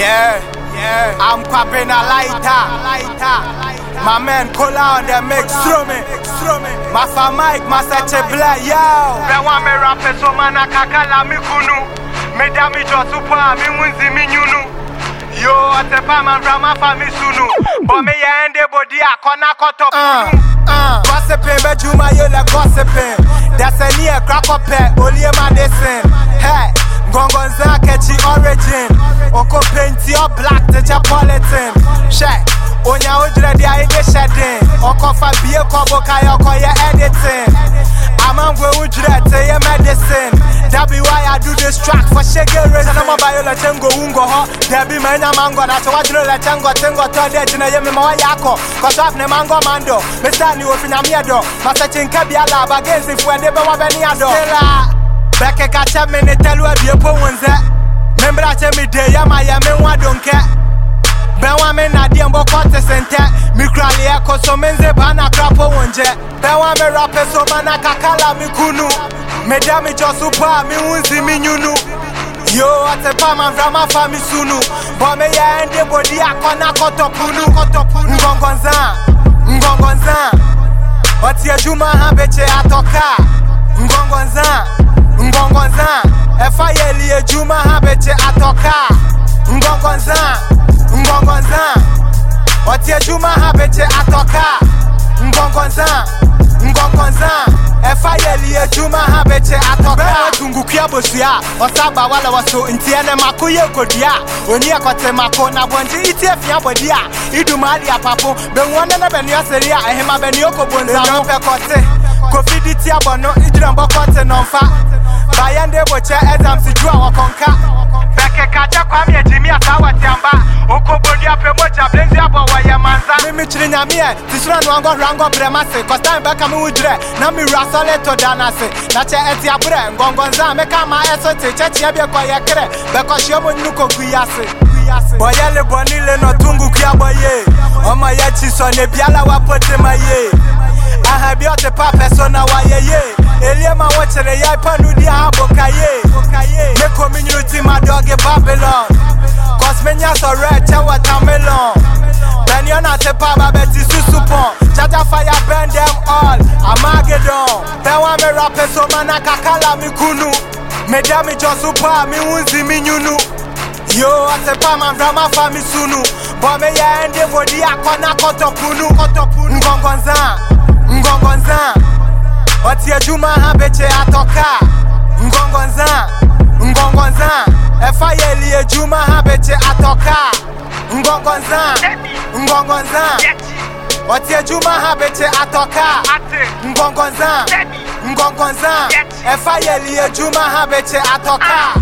Yeah, yeah. I'm popping a lighter, lighter. My man Kola on the mix, strumming, strumming. Master Mike, Master Chebla, yo. Bewa me rappe so mana kakala mi kunu Me dami jo supa mi wunzi mi nyunu Yo atepa man drama fa mi sunu But me ye ende body akona koto Uh, punu uh. Gossiping, but you my yola gossiping. That's a near crack up pet, only a medicine. Hey, Gongonza catchy origin. Oko painty or black to Chapolitan. Shaq. Onya ujre di aide shedding. Oko fa biye kobo kaya oko ye editing. Aman gwe ujre te ye medicine. That be why I do this track for shege. Sana mo bayo la chengo ungo ho. Debi menya mango na so wajino la chengo tengo to de jina ye mi mawa yako. Rap ne mango mando. Mr. ni ofinya miedo. Masa chinke bi ala bagenzi fuende be wa beni ado. Sela. Beke kache me ne telu e bie po wonze. Membra che mi de ya ma ya me wa donke. Bɛwa me nadeɛ mbɔkɔ te sentɛ mikuraleɛ kɔsɔ me nze ba na krapo nkyɛ bɛwa me rapɛ so ma na kakala me kunu. Meda me gyɔ so po a me wo nsi me nwunu yo ɔte pa mamframa fa me sunu. Bɔ meyɛ ɛnde bodi akɔ na kɔtɔpunu ngɔngɔnza ngɔngɔnza ɔte adwuma ha bɛkyɛ atɔka ngɔngɔnza ngongonza efa yelie juma habete atoka. Ngongonza ngongonza. Otie juma habete atoka. Ngongonza ngongonza. Efa yelie juma habete atoka. Tungukia ya. Osaba wala wasu waso maku ye kodia oni akote mako na bonji itie fia bodia Idu mahali ya papu, bewone na benyo seria ehema benyo kubunza mo pekote Kofidi tia bono ijira mboko te nonfa Bayande boche eza msijua wakonka Beke kacha kwa mie jimi atawa tiamba Uko bondi ya pemoja blenzi ya bawa ya manza Mimi chiri nyamie tisura nwango rango bremase Kosta mbeka mi ujire na mi rasole to danase Nache eti ya bure ngongo nza meka maeso te Chechi ebye kwa yekere Beko shiomo nuko kuyase Boyele bonile no tungu kuya boye Oma yechi so ne biala wapote maye elie ma wo kyerɛ yɛ pa no di ha boka ye meko me nwunu ti ma dɔge babylon Cause me nya so red, che watermelon. Ben you not a papa, bet is susupon. Chatter fire burn them all. Armageddon. Ben wa me rap so man a kakala mi kunu. Me da mi super, mi unzi nyunu. Yo, I say pa man from fa mi sunu. But me ya ende body akona kotopunu. Kotopunu. Ngongonza. Ngongonza. Oti ejuma ha beche atoka. Ngongonza. Ngongonza. Efa yeli ejuma ha beche atoka. Ngongonza. Ngongonza. Oti ejuma ha beche atoka. Ate Ngongonza. Ngongonza. Efa yeli ejuma ha beche atoka.